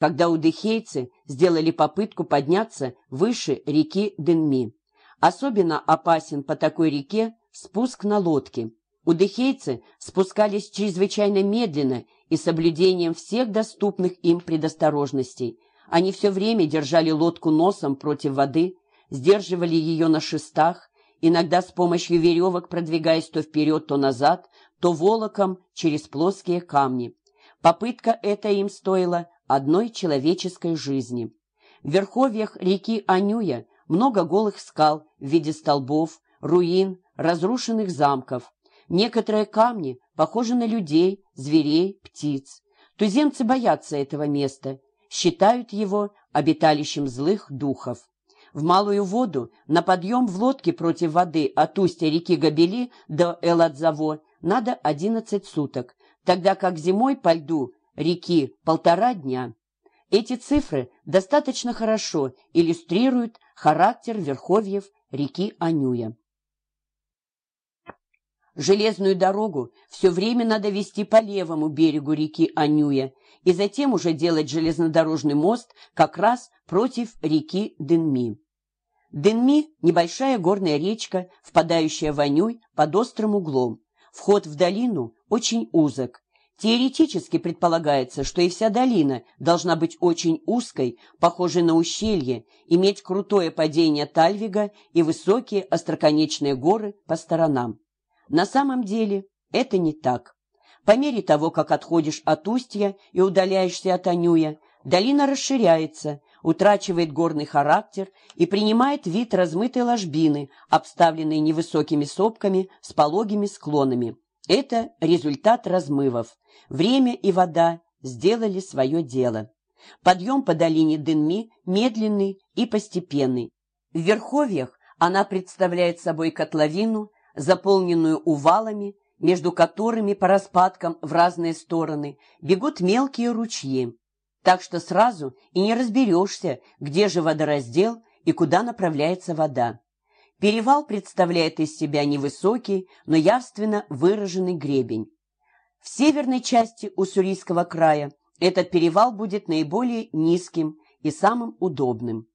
когда удыхейцы сделали попытку подняться выше реки Денми. Особенно опасен по такой реке спуск на лодке. Удыхейцы спускались чрезвычайно медленно и соблюдением всех доступных им предосторожностей. Они все время держали лодку носом против воды, сдерживали ее на шестах, иногда с помощью веревок продвигаясь то вперед, то назад, то волоком через плоские камни. Попытка эта им стоила одной человеческой жизни. В верховьях реки Анюя много голых скал в виде столбов, руин, разрушенных замков. Некоторые камни похожи на людей, зверей, птиц. Туземцы боятся этого места, считают его обиталищем злых духов. В малую воду на подъем в лодке против воды от устья реки Габели до Эладзаво надо 11 суток, тогда как зимой по льду реки полтора дня. Эти цифры достаточно хорошо иллюстрируют характер верховьев реки Анюя. Железную дорогу все время надо вести по левому берегу реки Анюя и затем уже делать железнодорожный мост как раз против реки Дынми. Дынми – небольшая горная речка, впадающая в Анюй под острым углом. Вход в долину очень узок. Теоретически предполагается, что и вся долина должна быть очень узкой, похожей на ущелье, иметь крутое падение Тальвига и высокие остроконечные горы по сторонам. На самом деле это не так. По мере того, как отходишь от устья и удаляешься от Анюя, долина расширяется, утрачивает горный характер и принимает вид размытой ложбины, обставленной невысокими сопками с пологими склонами. Это результат размывов. Время и вода сделали свое дело. Подъем по долине Дынми медленный и постепенный. В верховьях она представляет собой котловину, заполненную увалами, между которыми по распадкам в разные стороны бегут мелкие ручьи так что сразу и не разберешься, где же водораздел и куда направляется вода. Перевал представляет из себя невысокий, но явственно выраженный гребень. В северной части Уссурийского края этот перевал будет наиболее низким и самым удобным.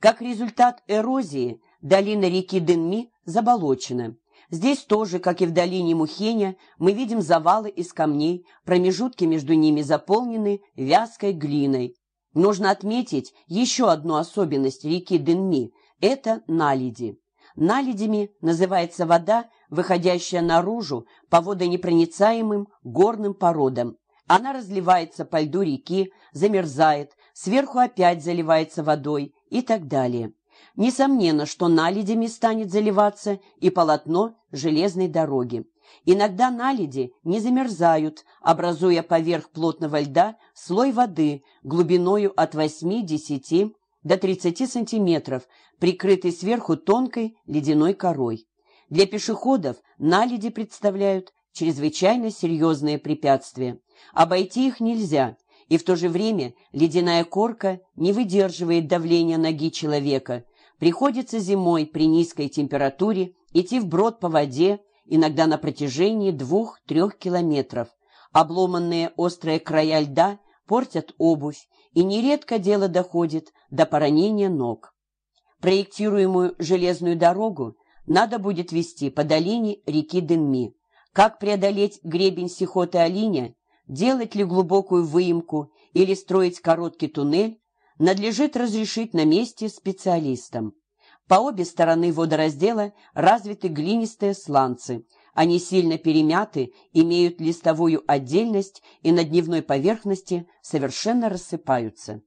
Как результат эрозии, долина реки Дынми заболочена. Здесь тоже, как и в долине Мухеня, мы видим завалы из камней, промежутки между ними заполнены вязкой глиной. Нужно отметить еще одну особенность реки Дынми – это наледи. Наледями называется вода, выходящая наружу по водонепроницаемым горным породам. Она разливается по льду реки, замерзает, сверху опять заливается водой и так далее. Несомненно, что наледями станет заливаться и полотно железной дороги. Иногда наледи не замерзают, образуя поверх плотного льда слой воды глубиною от 8-10 до 30 сантиметров, прикрытый сверху тонкой ледяной корой. Для пешеходов наледи представляют чрезвычайно серьезные препятствия. Обойти их нельзя, и в то же время ледяная корка не выдерживает давления ноги человека, Приходится зимой при низкой температуре идти вброд по воде, иногда на протяжении двух-трех километров. Обломанные острые края льда портят обувь, и нередко дело доходит до поранения ног. Проектируемую железную дорогу надо будет вести по долине реки Дынми. Как преодолеть гребень Сихоты-Алиня, делать ли глубокую выемку или строить короткий туннель, надлежит разрешить на месте специалистам. По обе стороны водораздела развиты глинистые сланцы. Они сильно перемяты, имеют листовую отдельность и на дневной поверхности совершенно рассыпаются.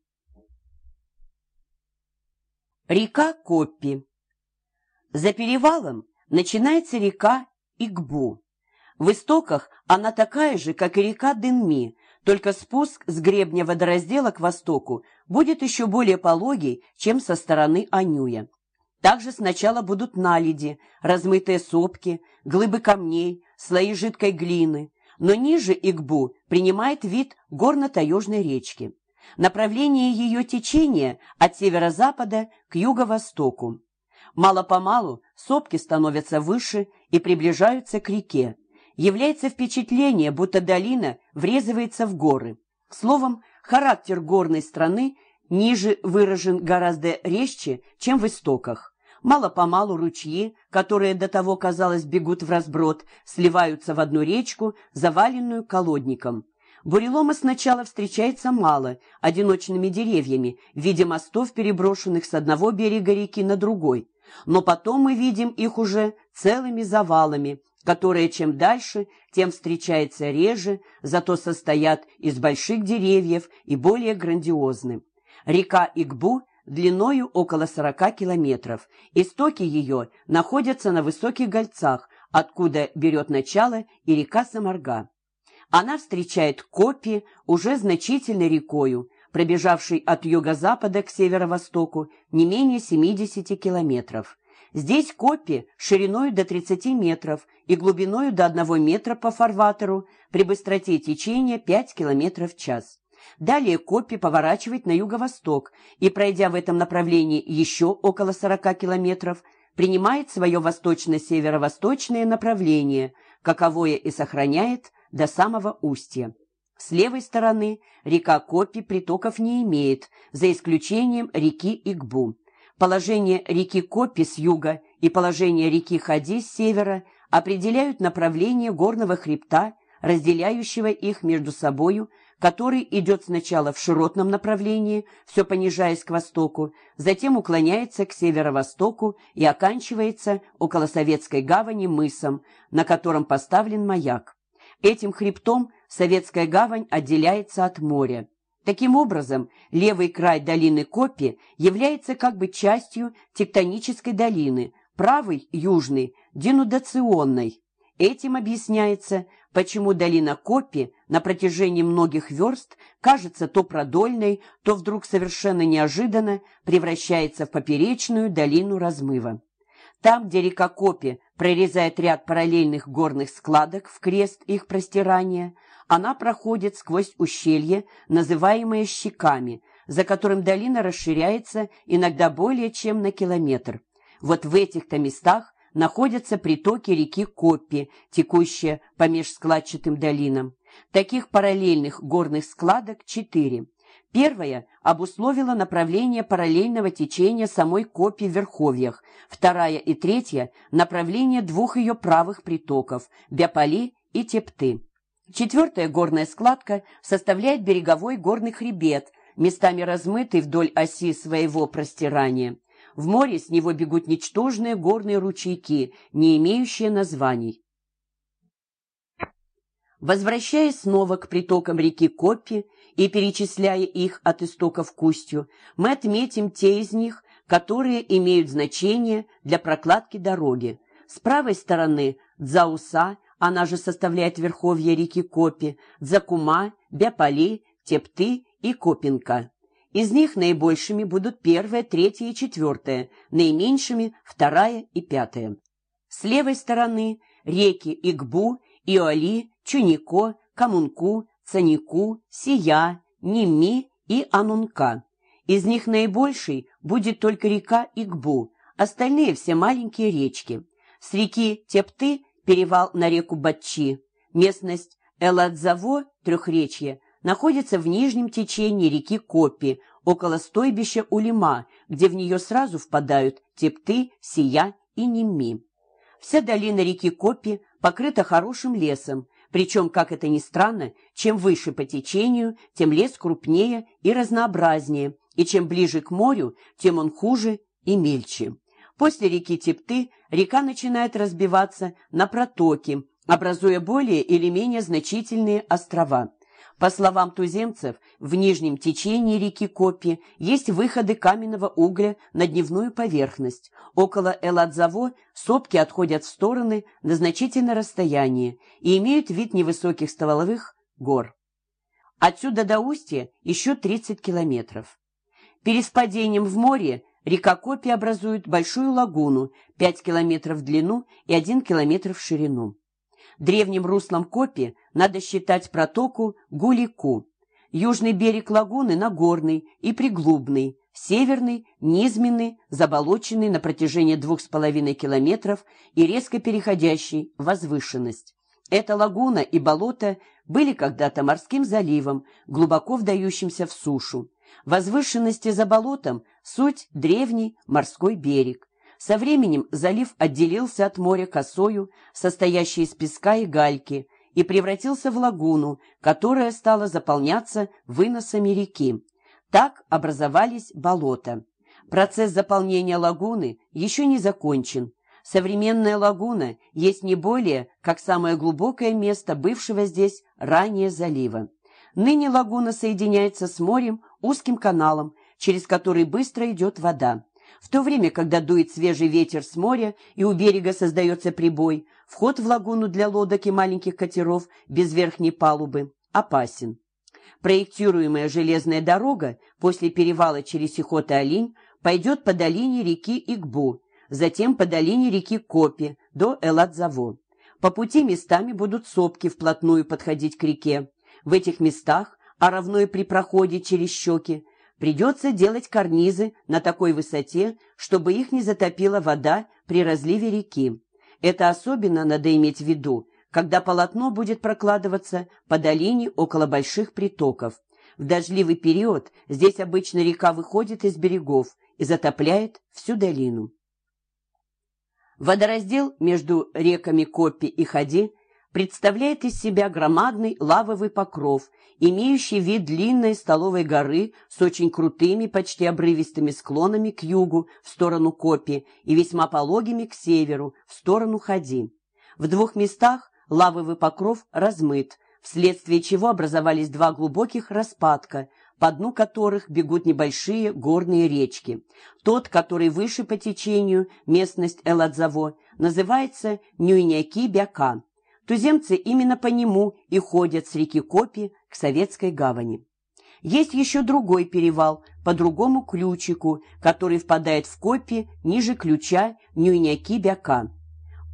Река Коппи За перевалом начинается река Игбу. В истоках она такая же, как и река Дынми, только спуск с гребня водораздела к востоку будет еще более пологий, чем со стороны Анюя. Также сначала будут наледи, размытые сопки, глыбы камней, слои жидкой глины, но ниже Игбу принимает вид горно-таежной речки. Направление ее течения от северо-запада к юго-востоку. Мало-помалу сопки становятся выше и приближаются к реке. Является впечатление, будто долина врезывается в горы. Словом, Характер горной страны ниже выражен гораздо резче, чем в истоках. Мало-помалу ручьи, которые до того, казалось, бегут в разброд, сливаются в одну речку, заваленную колодником. Бурелома сначала встречается мало, одиночными деревьями, в виде мостов, переброшенных с одного берега реки на другой. Но потом мы видим их уже целыми завалами, которые чем дальше, тем встречаются реже, зато состоят из больших деревьев и более грандиозны. Река Игбу длиною около 40 километров. Истоки ее находятся на высоких гольцах, откуда берет начало и река Самарга. Она встречает Копи уже значительной рекою, пробежавшей от юго-запада к северо-востоку не менее 70 километров. Здесь Копи шириной до 30 метров и глубиной до 1 метра по фарватеру при быстроте течения 5 километров в час. Далее Копи поворачивает на юго-восток и, пройдя в этом направлении еще около 40 километров, принимает свое восточно-северо-восточное направление, каковое и сохраняет до самого устья. С левой стороны река Копи притоков не имеет, за исключением реки Игбу. Положение реки Копи с юга и положение реки Хади с севера определяют направление горного хребта, разделяющего их между собою который идет сначала в широтном направлении, все понижаясь к востоку, затем уклоняется к северо-востоку и оканчивается около Советской гавани мысом, на котором поставлен маяк. Этим хребтом Советская гавань отделяется от моря. Таким образом, левый край долины Копи является как бы частью тектонической долины, правый, южный, денудационной. Этим объясняется, почему долина Копи на протяжении многих верст кажется то продольной, то вдруг совершенно неожиданно превращается в поперечную долину размыва. Там, где река Копи прорезает ряд параллельных горных складок в крест их простирания, она проходит сквозь ущелье, называемое щеками, за которым долина расширяется иногда более чем на километр. Вот в этих-то местах находятся притоки реки Коппи, текущие по межскладчатым долинам. Таких параллельных горных складок четыре. Первая обусловила направление параллельного течения самой Копи в Верховьях, вторая и третья – направление двух ее правых притоков – Бяпали и Тепты. Четвертая горная складка составляет береговой горный хребет, местами размытый вдоль оси своего простирания. В море с него бегут ничтожные горные ручейки, не имеющие названий. Возвращаясь снова к притокам реки Копи и перечисляя их от истоков к устью, мы отметим те из них, которые имеют значение для прокладки дороги. С правой стороны Дзауса, она же составляет верховье реки Копи, Дзакума, Бяпали, Тепты и Копинка. Из них наибольшими будут первая, третья и четвертая, наименьшими вторая и пятая. С левой стороны реки Игбу, Иоли, Чунико, Камунку, Цанику, Сия, Ними и Анунка. Из них наибольшей будет только река Игбу, остальные все маленькие речки. С реки Тепты перевал на реку Батчи, местность Эладзаво, трехречье, находится в нижнем течении реки Копи, около стойбища Улима, где в нее сразу впадают Тепты, Сия и Ними. Вся долина реки Копи покрыта хорошим лесом, причем, как это ни странно, чем выше по течению, тем лес крупнее и разнообразнее, и чем ближе к морю, тем он хуже и мельче. После реки Тепты река начинает разбиваться на протоки, образуя более или менее значительные острова. По словам туземцев, в нижнем течении реки Копи есть выходы каменного угля на дневную поверхность. Около Эладзаво сопки отходят в стороны на значительное расстояние и имеют вид невысоких стволовых гор. Отсюда до устья еще 30 километров. Перед падением в море река Копи образует большую лагуну 5 километров в длину и 1 километр в ширину. Древним руслом Копи надо считать протоку Гулику. Южный берег лагуны Нагорный и Приглубный, северный – низменный, заболоченный на протяжении двух с половиной километров и резко переходящий в возвышенность. Эта лагуна и болото были когда-то морским заливом, глубоко вдающимся в сушу. Возвышенности за болотом – суть древний морской берег. Со временем залив отделился от моря косою, состоящей из песка и гальки, и превратился в лагуну, которая стала заполняться выносами реки. Так образовались болота. Процесс заполнения лагуны еще не закончен. Современная лагуна есть не более, как самое глубокое место бывшего здесь ранее залива. Ныне лагуна соединяется с морем узким каналом, через который быстро идет вода. В то время, когда дует свежий ветер с моря и у берега создается прибой, вход в лагуну для лодок и маленьких катеров без верхней палубы опасен. Проектируемая железная дорога после перевала через Сихот-Алинь пойдет по долине реки Игбу, затем по долине реки Копи до Эладзаво. По пути местами будут сопки вплотную подходить к реке. В этих местах, а равно и при проходе через щеки, придется делать карнизы на такой высоте, чтобы их не затопила вода при разливе реки. Это особенно надо иметь в виду, когда полотно будет прокладываться по долине около больших притоков. В дождливый период здесь обычно река выходит из берегов и затопляет всю долину. Водораздел между реками Копи и Хади представляет из себя громадный лавовый покров, имеющий вид длинной столовой горы с очень крутыми, почти обрывистыми склонами к югу, в сторону Копи, и весьма пологими к северу, в сторону Хади. В двух местах лавовый покров размыт, вследствие чего образовались два глубоких распадка, по дну которых бегут небольшие горные речки. Тот, который выше по течению, местность Эладзаво, называется Нюйняки-Бяка. Туземцы именно по нему и ходят с реки Копи к Советской гавани. Есть еще другой перевал, по другому ключику, который впадает в Копи ниже ключа Нюйняки-Бяка.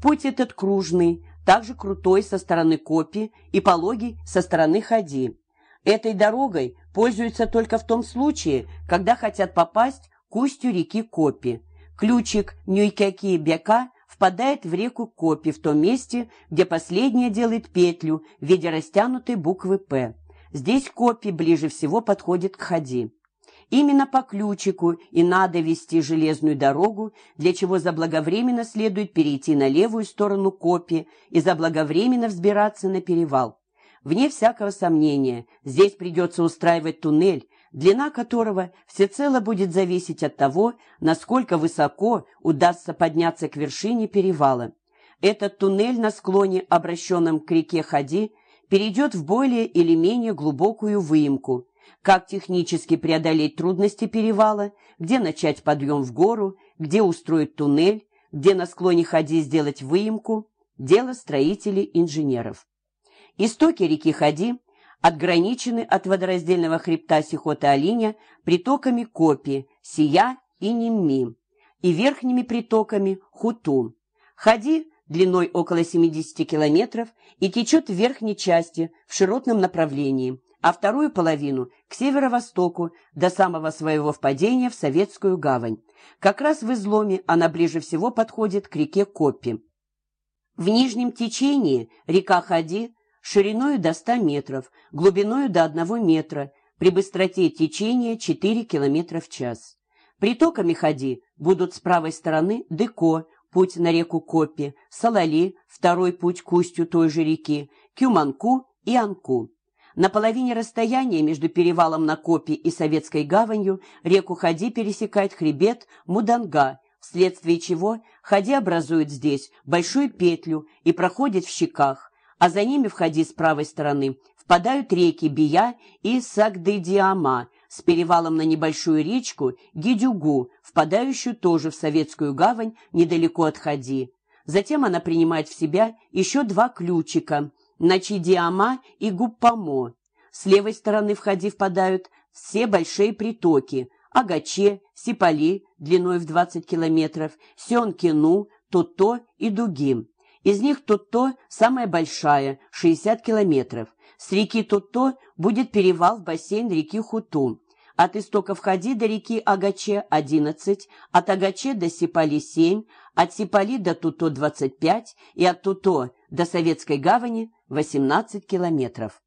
Путь этот кружный, также крутой со стороны Копи и пологий со стороны Хади. Этой дорогой пользуются только в том случае, когда хотят попасть к устью реки Копи. Ключик Нюйкяки-Бяка впадает в реку Копи в том месте, где последняя делает петлю в виде растянутой буквы «П». Здесь Копи ближе всего подходит к Хади. Именно по ключику и надо вести железную дорогу, для чего заблаговременно следует перейти на левую сторону копи и заблаговременно взбираться на перевал. Вне всякого сомнения, здесь придется устраивать туннель, длина которого всецело будет зависеть от того, насколько высоко удастся подняться к вершине перевала. Этот туннель на склоне, обращенном к реке Хади, перейдет в более или менее глубокую выемку – как технически преодолеть трудности перевала, где начать подъем в гору, где устроить туннель, где на склоне Хади сделать выемку – дело строителей-инженеров. Истоки реки Хади отграничены от водораздельного хребта Сихота-Алиня притоками Копи, Сия и Нимми и верхними притоками Хуту. Хади длиной около 70 километров и течет в верхней части в широтном направлении – а вторую половину к северо-востоку до самого своего впадения в Советскую гавань. Как раз в изломе она ближе всего подходит к реке Копи. В нижнем течении река Хади шириною до 100 метров, глубиною до 1 метра, при быстроте течения 4 км в час. Притоками Хади будут с правой стороны Деко, путь на реку Копи, Салали, второй путь к устью той же реки, Кюманку и Анку. На половине расстояния между перевалом на Копи и Советской гаванью реку Хади пересекает хребет Муданга, вследствие чего Хади образует здесь большую петлю и проходит в щеках, а за ними в Хади с правой стороны впадают реки Бия и Сагдыдиама с перевалом на небольшую речку Гидюгу, впадающую тоже в Советскую гавань недалеко от Хади. Затем она принимает в себя еще два ключика – Начидиама и Гуппамо. С левой стороны в Хади впадают все большие притоки – Агаче, Сипали длиной в 20 километров, Сионкину, Тото и Дугим. Из них Тото самая большая – 60 километров. С реки Тото будет перевал в бассейн реки Хуту. От истоков Хади до реки Агаче – 11, от Агаче до Сипали – 7, от Сипали до Туто – 25 и от Туто до Советской гавани – 18 километров.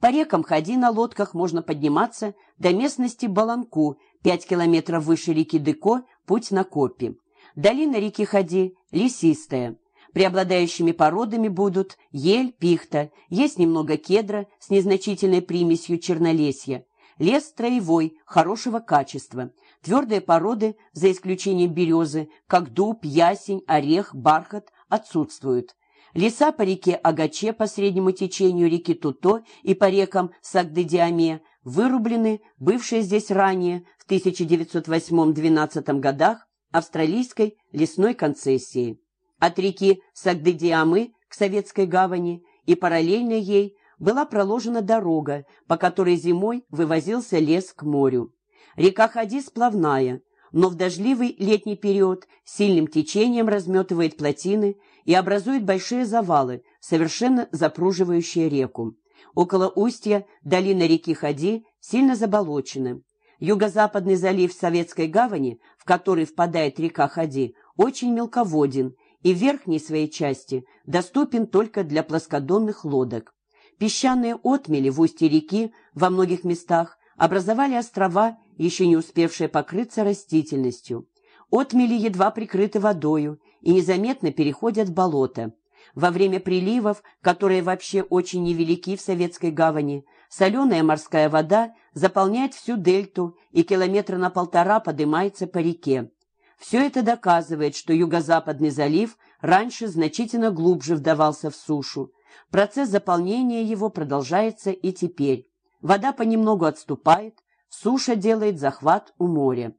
По рекам Ходи на лодках можно подниматься до местности Баланку, 5 километров выше реки Дыко, путь на Копи. Долина реки Ходи лесистая. Преобладающими породами будут ель, пихта, есть немного кедра с незначительной примесью чернолесья. Лес строевой, хорошего качества. Твердые породы, за исключением березы, как дуб, ясень, орех, бархат, отсутствуют. Леса по реке Агаче по среднему течению реки Туто и по рекам Сагдыдиаме вырублены, бывшие здесь ранее, в 1908-12 годах, австралийской лесной концессии. От реки Сагдыдиамы к Советской гавани и параллельно ей была проложена дорога, по которой зимой вывозился лес к морю. Река Хади сплавная, но в дождливый летний период сильным течением разметывает плотины и образует большие завалы, совершенно запруживающие реку. Около устья долина реки Хади сильно заболочена. Юго-западный залив Советской гавани, в который впадает река Хади, очень мелководен и в верхней своей части доступен только для плоскодонных лодок. Песчаные отмели в устье реки во многих местах образовали острова, еще не успевшие покрыться растительностью. Отмели едва прикрыты водою и незаметно переходят в болото. Во время приливов, которые вообще очень невелики в Советской гавани, соленая морская вода заполняет всю дельту и километра на полтора поднимается по реке. Все это доказывает, что Юго-Западный залив раньше значительно глубже вдавался в сушу. Процесс заполнения его продолжается и теперь. Вода понемногу отступает, суша делает захват у моря.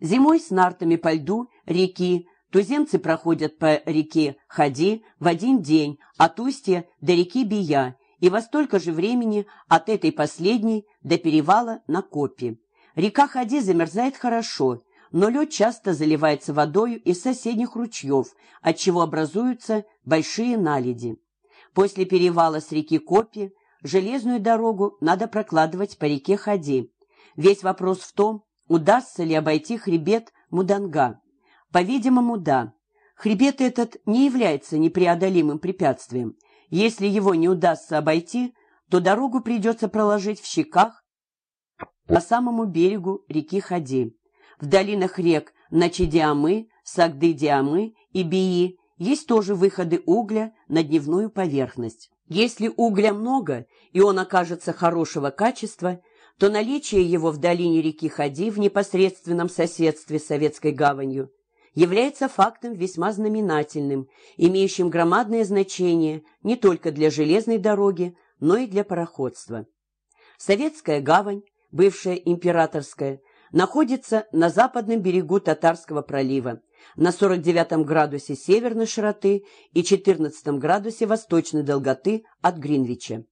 Зимой с нартами по льду реки туземцы проходят по реке Хади в один день от устья до реки Бия и во столько же времени от этой последней до перевала на Копи. Река Хади замерзает хорошо, но лед часто заливается водою из соседних ручьев, отчего образуются большие наледи. После перевала с реки Копи железную дорогу надо прокладывать по реке Хади. Весь вопрос в том, удастся ли обойти хребет Муданга. По-видимому, да. Хребет этот не является непреодолимым препятствием. Если его не удастся обойти, то дорогу придется проложить в щеках по самому берегу реки Хади. В долинах рек Начидиамы, Сагдыдиамы и Бии есть тоже выходы угля на дневную поверхность. Если угля много, и он окажется хорошего качества, то наличие его в долине реки Хади в непосредственном соседстве с Советской гаванью является фактом весьма знаменательным, имеющим громадное значение не только для железной дороги, но и для пароходства. Советская гавань, бывшая императорская, находится на западном берегу Татарского пролива, на 49 градусе северной широты и 14 градусе восточной долготы от Гринвича.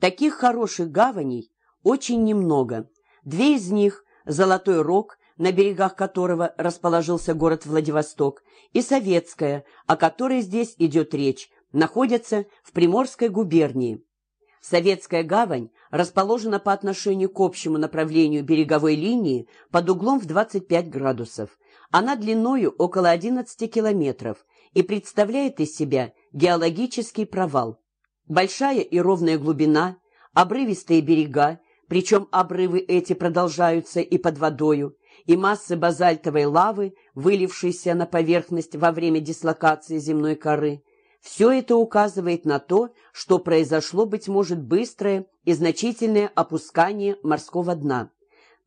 Таких хороших гаваней очень немного. Две из них – Золотой Рог, на берегах которого расположился город Владивосток, и Советская, о которой здесь идет речь, находятся в Приморской губернии. Советская гавань расположена по отношению к общему направлению береговой линии под углом в 25 градусов. Она длиною около 11 километров и представляет из себя геологический провал. Большая и ровная глубина, обрывистые берега, причем обрывы эти продолжаются и под водою, и массы базальтовой лавы, вылившейся на поверхность во время дислокации земной коры. Все это указывает на то, что произошло, быть может, быстрое и значительное опускание морского дна.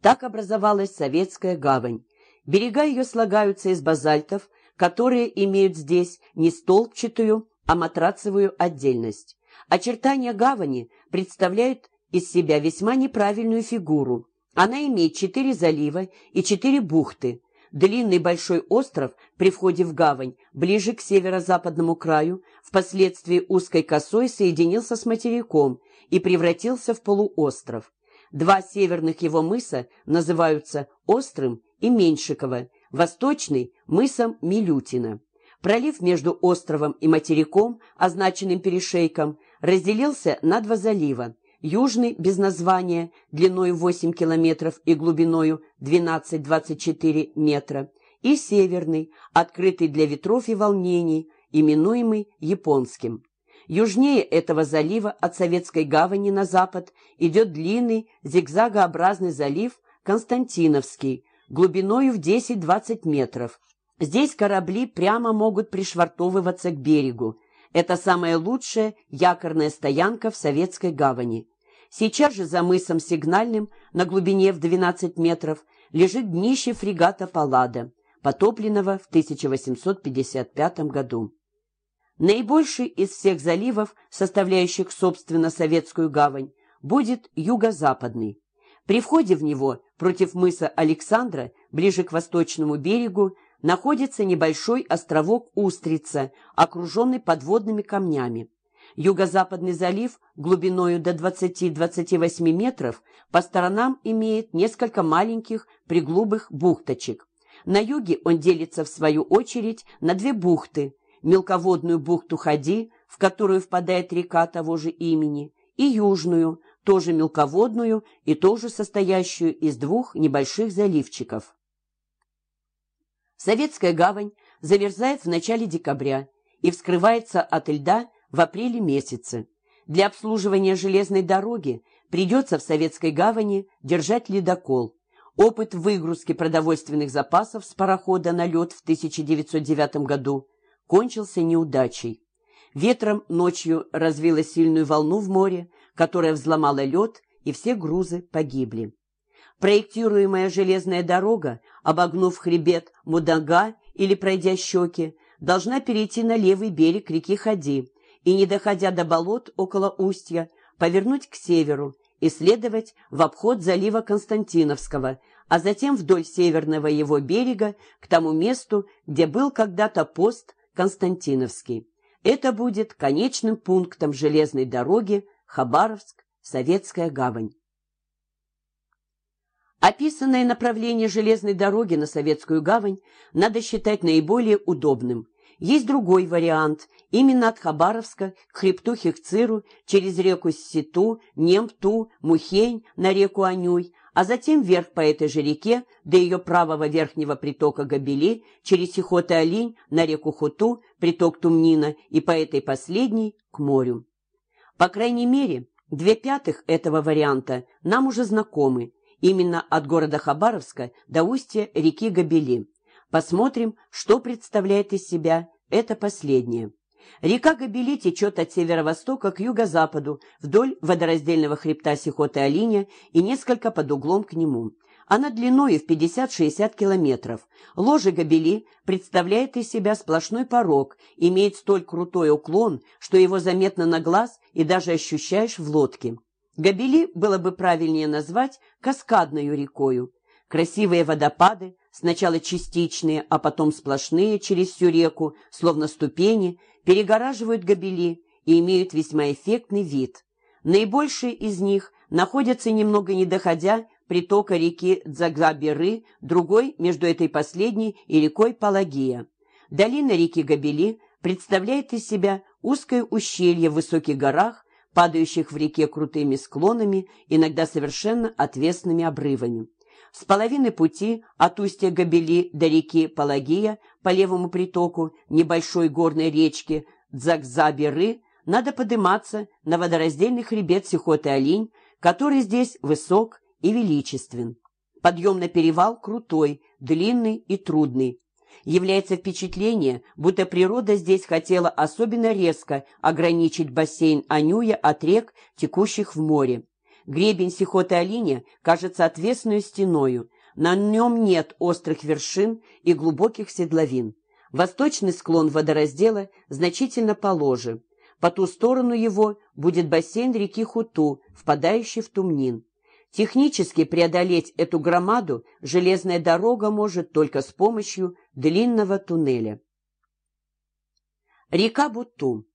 Так образовалась Советская гавань. Берега ее слагаются из базальтов, которые имеют здесь не столбчатую, а матрацевую отдельность. Очертания гавани представляют из себя весьма неправильную фигуру. Она имеет четыре залива и четыре бухты. Длинный большой остров при входе в гавань, ближе к северо-западному краю, впоследствии узкой косой соединился с материком и превратился в полуостров. Два северных его мыса называются Острым и Меньшиково, восточный – мысом Милютина. Пролив между островом и материком, означенным перешейком, разделился на два залива. Южный, без названия, длиной 8 километров и глубиною 12-24 метра, и северный, открытый для ветров и волнений, именуемый японским. Южнее этого залива от Советской гавани на запад идет длинный зигзагообразный залив Константиновский, глубиною в 10-20 метров. Здесь корабли прямо могут пришвартовываться к берегу. Это самая лучшая якорная стоянка в Советской гавани. Сейчас же за мысом Сигнальным на глубине в 12 метров лежит днище фрегата «Паллада», потопленного в 1855 году. Наибольший из всех заливов, составляющих, собственно, Советскую гавань, будет юго-западный. При входе в него, против мыса Александра, ближе к восточному берегу, находится небольшой островок Устрица, окруженный подводными камнями. Юго-западный залив глубиною до 20-28 метров по сторонам имеет несколько маленьких приглубых бухточек. На юге он делится в свою очередь на две бухты – мелководную бухту Хади, в которую впадает река того же имени, и южную, тоже мелководную и тоже состоящую из двух небольших заливчиков. Советская гавань замерзает в начале декабря и вскрывается от льда в апреле месяце. Для обслуживания железной дороги придется в Советской гавани держать ледокол. Опыт выгрузки продовольственных запасов с парохода на лед в 1909 году кончился неудачей. Ветром ночью развило сильную волну в море, которая взломала лед, и все грузы погибли. Проектируемая железная дорога, обогнув хребет Мудага или пройдя щеки, должна перейти на левый берег реки Хади и, не доходя до болот около устья, повернуть к северу и следовать в обход залива Константиновского, а затем вдоль северного его берега к тому месту, где был когда-то пост Константиновский. Это будет конечным пунктом железной дороги Хабаровск-Советская гавань. Описанное направление железной дороги на Советскую гавань надо считать наиболее удобным. Есть другой вариант, именно от Хабаровска к хребту Хехциру через реку Ситу, Немту, Мухень на реку Анюй, а затем вверх по этой же реке до ее правого верхнего притока Габели, через Сихот и Олень на реку Хуту, приток Тумнина и по этой последней к морю. По крайней мере, две пятых этого варианта нам уже знакомы, именно от города Хабаровска до устья реки Габели. Посмотрим, что представляет из себя это последнее. Река Габели течет от северо-востока к юго-западу вдоль водораздельного хребта Сихоты-Алиня и несколько под углом к нему. Она длиной в 50-60 километров. Ложе Габели представляет из себя сплошной порог, имеет столь крутой уклон, что его заметно на глаз и даже ощущаешь в лодке. Габели было бы правильнее назвать каскадной рекою. Красивые водопады, сначала частичные, а потом сплошные через всю реку, словно ступени, перегораживают гобели и имеют весьма эффектный вид. Наибольшие из них находятся немного не доходя притока реки Дзагаберы, другой между этой последней и рекой Палагия. Долина реки Габели представляет из себя узкое ущелье в высоких горах, падающих в реке крутыми склонами, иногда совершенно отвесными обрывами. С половины пути от устья Габели до реки Палагия по левому притоку небольшой горной речки Дзакзаберы надо подниматься на водораздельный хребет Сихоты-Олинь, который здесь высок и величествен. Подъем на перевал крутой, длинный и трудный. Является впечатление, будто природа здесь хотела особенно резко ограничить бассейн Анюя от рек, текущих в море. Гребень Сихоты-Алине кажется отвесной стеною, на нем нет острых вершин и глубоких седловин. Восточный склон водораздела значительно положе. По ту сторону его будет бассейн реки Хуту, впадающий в Тумнин. Технически преодолеть эту громаду железная дорога может только с помощью длинного туннеля. Река Буту.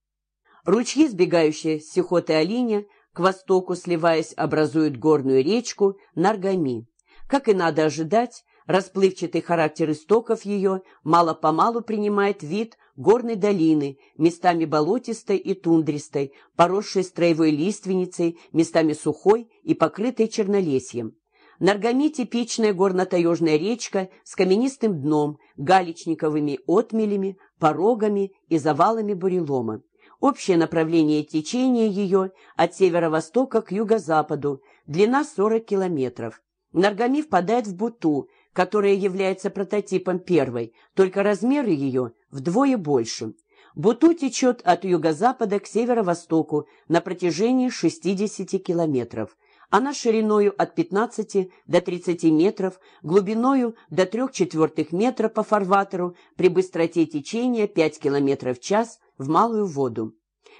Ручьи, сбегающие с Сихоты-Алиня, к востоку сливаясь, образуют горную речку Наргами. Как и надо ожидать, расплывчатый характер истоков ее мало-помалу принимает вид горной долины, местами болотистой и тундристой, поросшей строевой лиственницей, местами сухой и покрытой чернолесьем. Наргами типичная горно-таежная речка с каменистым дном, галечниковыми отмелями, порогами и завалами бурелома. Общее направление течения ее от северо-востока к юго-западу, длина 40 километров. Наргами впадает в Буту, которая является прототипом первой, только размеры ее вдвое больше. Буту течет от юго-запада к северо-востоку на протяжении 60 километров. Она шириною от 15 до 30 метров, глубиною до 3 четвертых метра по фарватеру при быстроте течения 5 километров в час – в малую воду.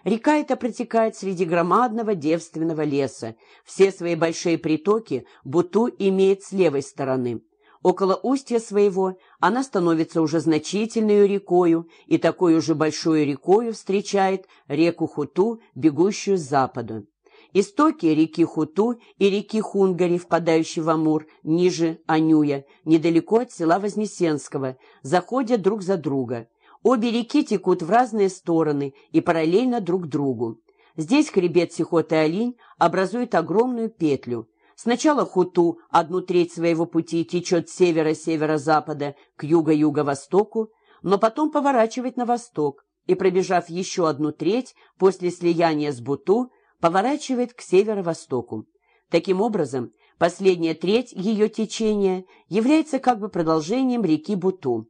Река эта протекает среди громадного девственного леса. Все свои большие притоки Буту имеет с левой стороны. Около устья своего она становится уже значительной рекою и такой же большой рекою встречает реку Хуту, бегущую с запада. Истоки реки Хуту и реки Хунгари, впадающие в Амур, ниже Анюя, недалеко от села Вознесенского, заходят друг за друга. Обе реки текут в разные стороны и параллельно друг другу. Здесь хребет Сихот-Алинь образует огромную петлю. Сначала Хуту одну треть своего пути течет с севера-северо-запада к юго-юго-востоку, но потом поворачивает на восток и, пробежав еще одну треть после слияния с Буту, поворачивает к северо-востоку. Таким образом, последняя треть ее течения является как бы продолжением реки Буту.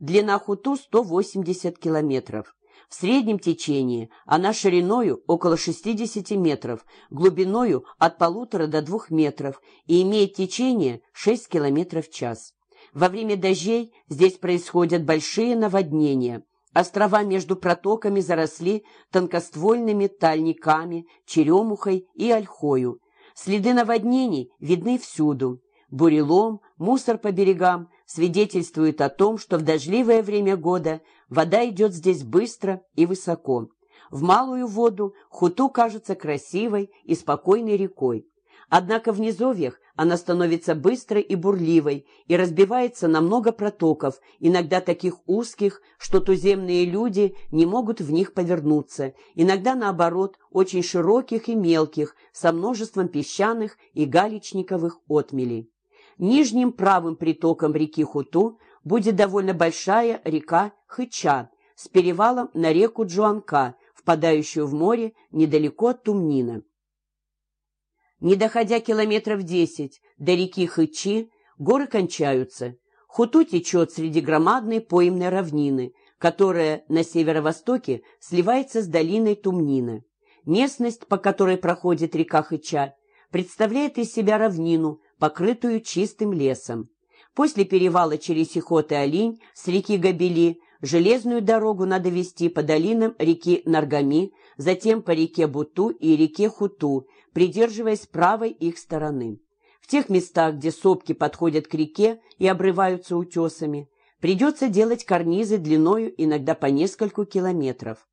Длина Хуту 180 километров. В среднем течении она шириною около 60 метров, глубиною от полутора до двух метров и имеет течение 6 километров в час. Во время дождей здесь происходят большие наводнения. Острова между протоками заросли тонкоствольными тальниками, черемухой и ольхою. Следы наводнений видны всюду. Бурелом, мусор по берегам, свидетельствует о том, что в дождливое время года вода идет здесь быстро и высоко. В малую воду Хуту кажется красивой и спокойной рекой. Однако в низовьях она становится быстрой и бурливой и разбивается на много протоков, иногда таких узких, что туземные люди не могут в них повернуться, иногда, наоборот, очень широких и мелких, со множеством песчаных и галечниковых отмелей. Нижним правым притоком реки Хуту будет довольно большая река Хыча с перевалом на реку Джуанка, впадающую в море недалеко от Тумнина. Не доходя километров десять до реки Хычи, горы кончаются. Хуту течет среди громадной поймной равнины, которая на северо-востоке сливается с долиной Тумнина. Местность, по которой проходит река Хыча, представляет из себя равнину, покрытую чистым лесом. После перевала через Сихот и Олинь с реки Габели железную дорогу надо вести по долинам реки Наргами, затем по реке Буту и реке Хуту, придерживаясь правой их стороны. В тех местах, где сопки подходят к реке и обрываются утесами, придется делать карнизы длиною иногда по нескольку километров.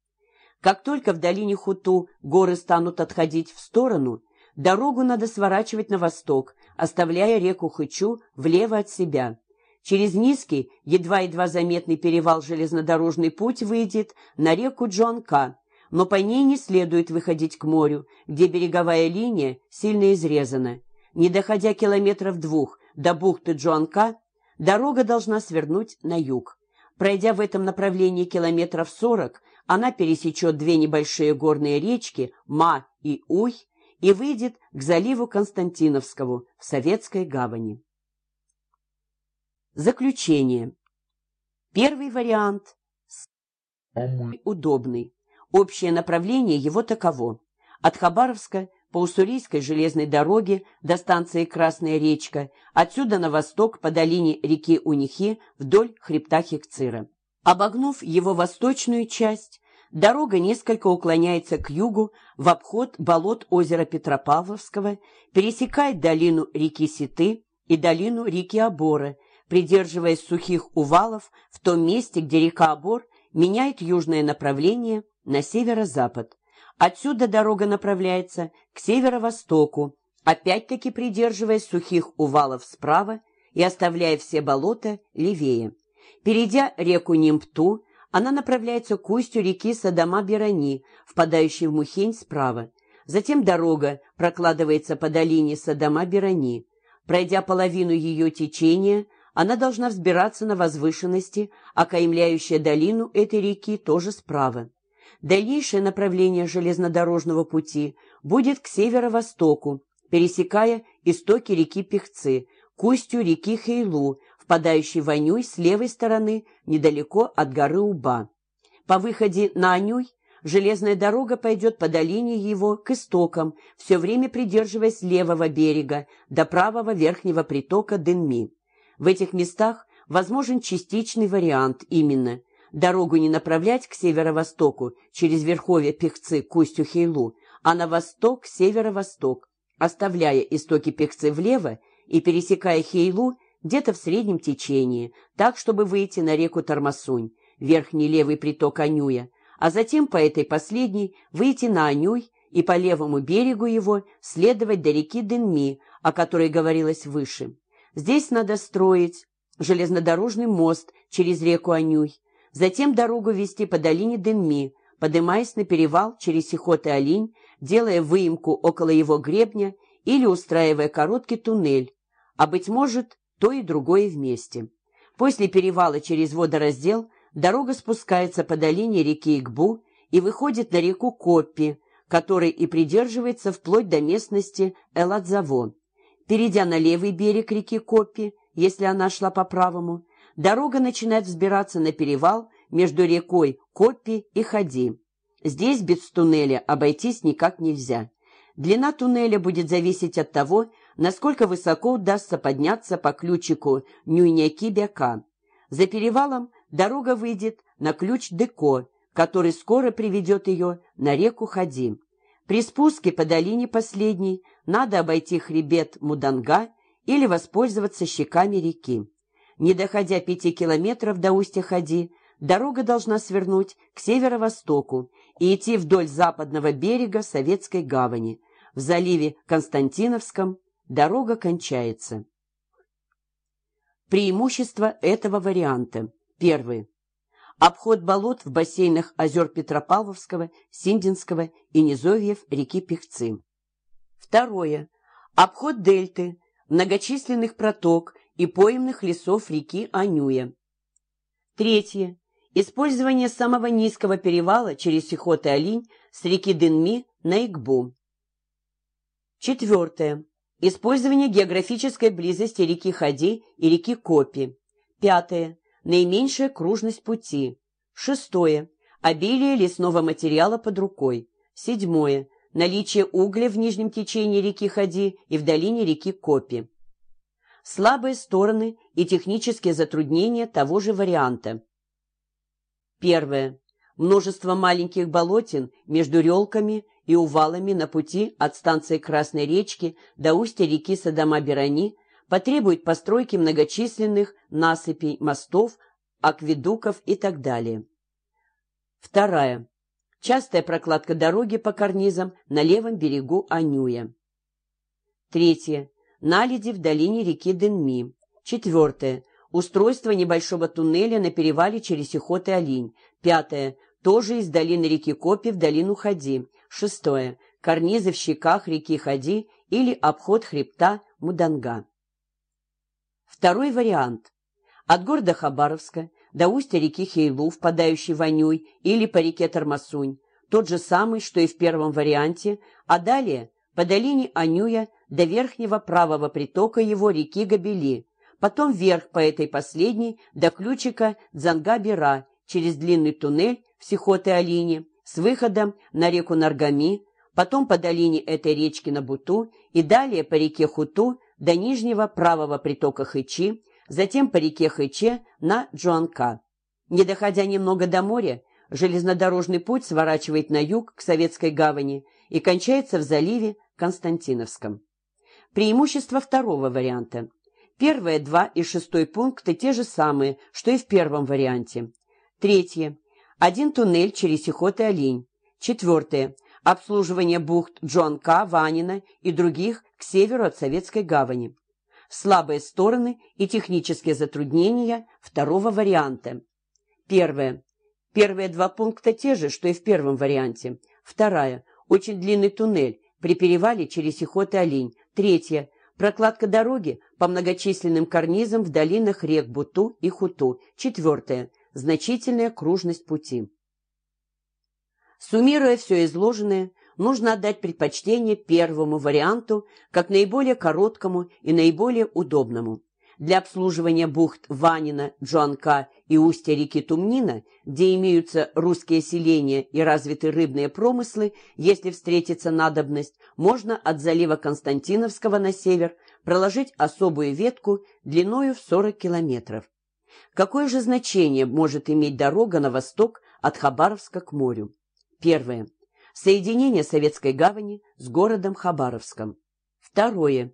Как только в долине Хуту горы станут отходить в сторону, дорогу надо сворачивать на восток, оставляя реку Хычу влево от себя. Через низкий, едва-едва заметный перевал железнодорожный путь выйдет на реку Джонка, но по ней не следует выходить к морю, где береговая линия сильно изрезана. Не доходя километров двух до бухты Джонка, дорога должна свернуть на юг. Пройдя в этом направлении километров сорок, она пересечет две небольшие горные речки Ма и Уй и выйдет к заливу Константиновскому в Советской гавани. Заключение. Первый вариант самый удобный. Общее направление его таково. От Хабаровска по Уссурийской железной дороге до станции Красная речка, отсюда на восток по долине реки Унихи вдоль хребта Хекцира. Обогнув его восточную часть, Дорога несколько уклоняется к югу в обход болот озера Петропавловского, пересекает долину реки Ситы и долину реки Обора, придерживаясь сухих увалов в том месте, где река Обор меняет южное направление на северо-запад. Отсюда дорога направляется к северо-востоку, опять-таки придерживаясь сухих увалов справа и оставляя все болота левее. Перейдя реку Нимпту, она направляется к устью реки Садама-Берани, впадающей в Мухень справа. Затем дорога прокладывается по долине Садама-Берани. Пройдя половину ее течения, она должна взбираться на возвышенности, окаймляющие долину этой реки тоже справа. Дальнейшее направление железнодорожного пути будет к северо-востоку, пересекая истоки реки Пехцы, к устью реки Хейлу, впадающей в Анюй с левой стороны, недалеко от горы Уба. По выходе на Анюй железная дорога пойдет по долине его к истокам, все время придерживаясь левого берега до правого верхнего притока Дынми. В этих местах возможен частичный вариант именно дорогу не направлять к северо-востоку через верховье Пехцы к устью Хейлу, а на восток, северо-восток, оставляя истоки Пехцы влево и пересекая Хейлу где-то в среднем течении, так, чтобы выйти на реку Тормосунь, верхний левый приток Анюя, а затем по этой последней выйти на Анюй и по левому берегу его следовать до реки Денми, о которой говорилось выше. Здесь надо строить железнодорожный мост через реку Анюй, затем дорогу вести по долине Денми, поднимаясь на перевал через Сихот и Олинь, делая выемку около его гребня или устраивая короткий туннель, а, быть может, то и другое вместе. После перевала через водораздел дорога спускается по долине реки Игбу и выходит на реку Коппи, которой и придерживается вплоть до местности Эладзаво. Перейдя на левый берег реки Коппи, если она шла по правому, дорога начинает взбираться на перевал между рекой Коппи и Хади. Здесь без туннеля обойтись никак нельзя. Длина туннеля будет зависеть от того, насколько высоко удастся подняться по ключику Нюйняки-Бяка. За перевалом дорога выйдет на ключ Деко, который скоро приведет ее на реку Хади. При спуске по долине последней надо обойти хребет Муданга или воспользоваться щеками реки. Не доходя пяти километров до устья Хади, дорога должна свернуть к северо-востоку и идти вдоль западного берега Советской гавани. В заливе Константиновском дорога кончается. Преимущества этого варианта. Первый. Обход болот в бассейнах озер Петропавловского, Синдинского и низовьев реки Пехцы. Второе. Обход дельты, многочисленных проток и поймных лесов реки Анюя. Третье. Использование самого низкого перевала через Сихот и Алинь с реки Дынми на Игбу. Четвертое. Использование географической близости реки Хади и реки Копи. Пятое. Наименьшая кружность пути. Шестое. Обилие лесного материала под рукой. Седьмое. Наличие угля в нижнем течении реки Хади и в долине реки Копи. Слабые стороны и технические затруднения того же варианта. Первое. Множество маленьких болотин между релками и увалами на пути от станции Красной речки до устья реки Садама-Берани потребует постройки многочисленных насыпей, мостов, акведуков и так далее. Вторая. Частая прокладка дороги по карнизам на левом берегу Анюя. Третье. Наледи в долине реки Денми. Четвертое. Устройство небольшого туннеля на перевале через Сихот и Олинь. Пятое. Тоже из долины реки Копи в долину Хади. Шестое. Карнизы в щеках реки Хади или обход хребта Муданга. Второй вариант. От города Хабаровска до устья реки Хейлу, впадающей в Анюй, или по реке Тормосунь, тот же самый, что и в первом варианте, а далее по долине Анюя до верхнего правого притока его реки Габели, потом вверх по этой последней до ключика Дзангабира через длинный туннель в Сихоте-Алине, с выходом на реку Наргами, потом по долине этой речки на Буту и далее по реке Хуту до нижнего правого притока Хычи, затем по реке Хыче на Джуанка. Не доходя немного до моря, железнодорожный путь сворачивает на юг к Советской гавани и кончается в заливе Константиновском. Преимущество второго варианта. Первые два и шестой пункты те же самые, что и в первом варианте. Третье. Один туннель через Сихот и Олень. Четвертое. Обслуживание бухт Джонка, Ванина и других к северу от Советской гавани. Слабые стороны и технические затруднения второго варианта. Первое. Первые два пункта те же, что и в первом варианте. Вторая. Очень длинный туннель при перевале через Сихот и Олень. Третье. Прокладка дороги по многочисленным карнизам в долинах рек Буту и Хуту. Четвертое значительная кружность пути. Суммируя все изложенное, нужно отдать предпочтение первому варианту как наиболее короткому и наиболее удобному. Для обслуживания бухт Ванина, Джуанка и устья реки Тумнина, где имеются русские селения и развиты рыбные промыслы, если встретится надобность, можно от залива Константиновского на север проложить особую ветку длиною в 40 километров. Какое же значение может иметь дорога на восток от Хабаровска к морю? Первое. Соединение Советской гавани с городом Хабаровском. Второе.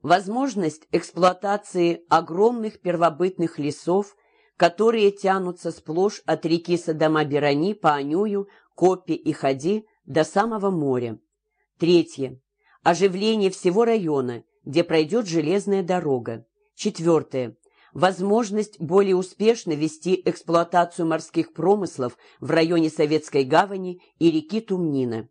Возможность эксплуатации огромных первобытных лесов, которые тянутся сплошь от реки Садома-Берани по Анюю, Копе и Ходи до самого моря. Третье. Оживление всего района, где пройдет железная дорога. Четвертое возможность более успешно вести эксплуатацию морских промыслов в районе Советской гавани и реки Тумнина.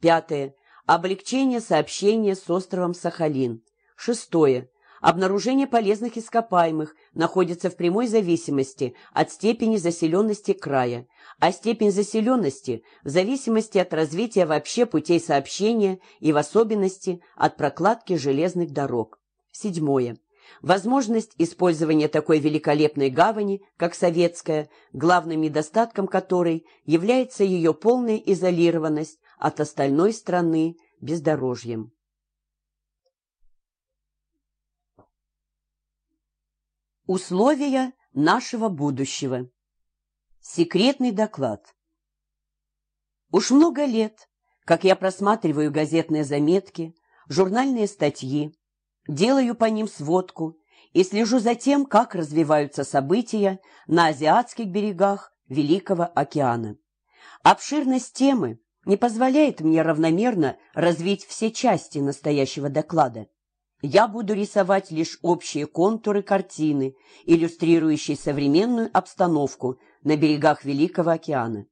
Пятое. Облегчение сообщения с островом Сахалин. Шестое. Обнаружение полезных ископаемых находится в прямой зависимости от степени заселенности края, а степень заселенности в зависимости от развития вообще путей сообщения и в особенности от прокладки железных дорог. Седьмое. Возможность использования такой великолепной гавани, как советская, главным недостатком которой является ее полная изолированность от остальной страны бездорожьем. Условия нашего будущего. Секретный доклад. Уж много лет, как я просматриваю газетные заметки, журнальные статьи, делаю по ним сводку и слежу за тем, как развиваются события на азиатских берегах Великого океана. Обширность темы не позволяет мне равномерно развить все части настоящего доклада. Я буду рисовать лишь общие контуры картины, иллюстрирующие современную обстановку на берегах Великого океана.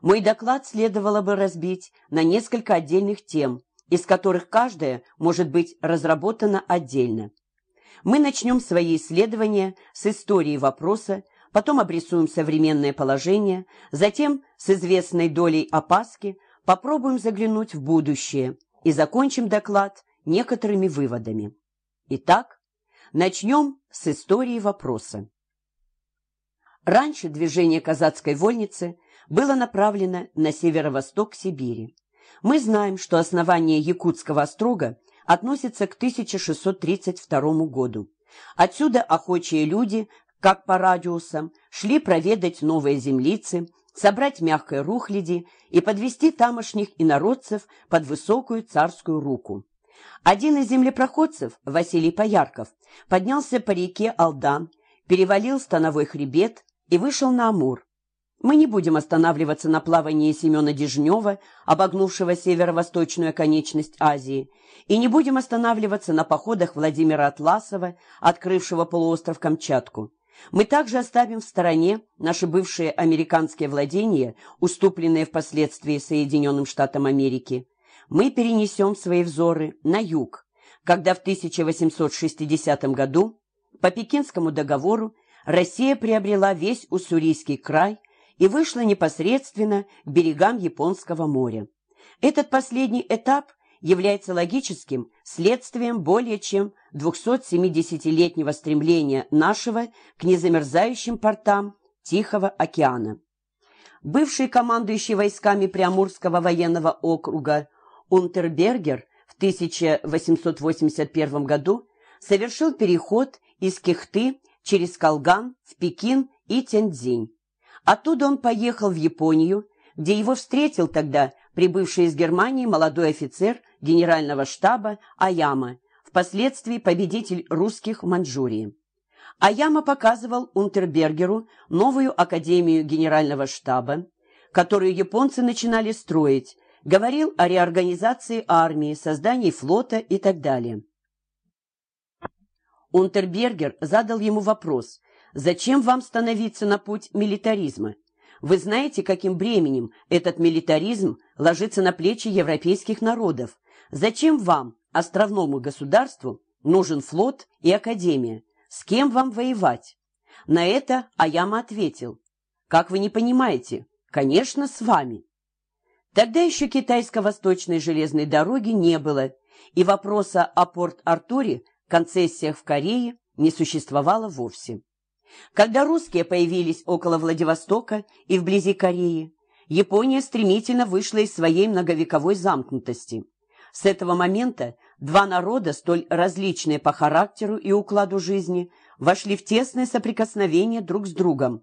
Мой доклад следовало бы разбить на несколько отдельных тем, из которых каждая может быть разработана отдельно. Мы начнем свои исследования с истории вопроса, потом обрисуем современное положение, затем с известной долей опаски попробуем заглянуть в будущее и закончим доклад некоторыми выводами. Итак, начнем с истории вопроса. Раньше движение казацкой вольницы было направлено на северо-восток Сибири. Мы знаем, что основание Якутского острога относится к 1632 году. Отсюда охочие люди, как по радиусам, шли проведать новые землицы, собрать мягкой рухляди и подвести тамошних инородцев под высокую царскую руку. Один из землепроходцев, Василий Поярков, поднялся по реке Алдан, перевалил становой хребет и вышел на Амур. Мы не будем останавливаться на плавании Семена Дежнева, обогнувшего северо-восточную оконечность Азии, и не будем останавливаться на походах Владимира Атласова, открывшего полуостров Камчатку. Мы также оставим в стороне наши бывшие американские владения, уступленные впоследствии Соединенным Штатам Америки. Мы перенесем свои взоры на юг, когда в 1860 году по Пекинскому договору Россия приобрела весь Уссурийский край, и вышла непосредственно к берегам Японского моря. Этот последний этап является логическим следствием более чем 270-летнего стремления нашего к незамерзающим портам Тихого океана. Бывший командующий войсками Приамурского военного округа Унтербергер в 1881 году совершил переход из Кехты через Колган в Пекин и Тяньцзинь. Оттуда он поехал в Японию, где его встретил тогда прибывший из Германии молодой офицер генерального штаба Аяма, впоследствии победитель русских в Маньчжурии. Аяма показывал Унтербергеру новую академию генерального штаба, которую японцы начинали строить, говорил о реорганизации армии, создании флота и так далее. Унтербергер задал ему вопрос, Зачем вам становиться на путь милитаризма? Вы знаете, каким бременем этот милитаризм ложится на плечи европейских народов. Зачем вам, островному государству, нужен флот и академия? С кем вам воевать? На это Аяма ответил. Как вы не понимаете? Конечно, с вами. Тогда еще китайско-восточной железной дороги не было, и вопроса о Порт-Артуре, концессиях в Корее, не существовало вовсе. Когда русские появились около Владивостока и вблизи Кореи, Япония стремительно вышла из своей многовековой замкнутости. С этого момента два народа, столь различные по характеру и укладу жизни, вошли в тесное соприкосновение друг с другом.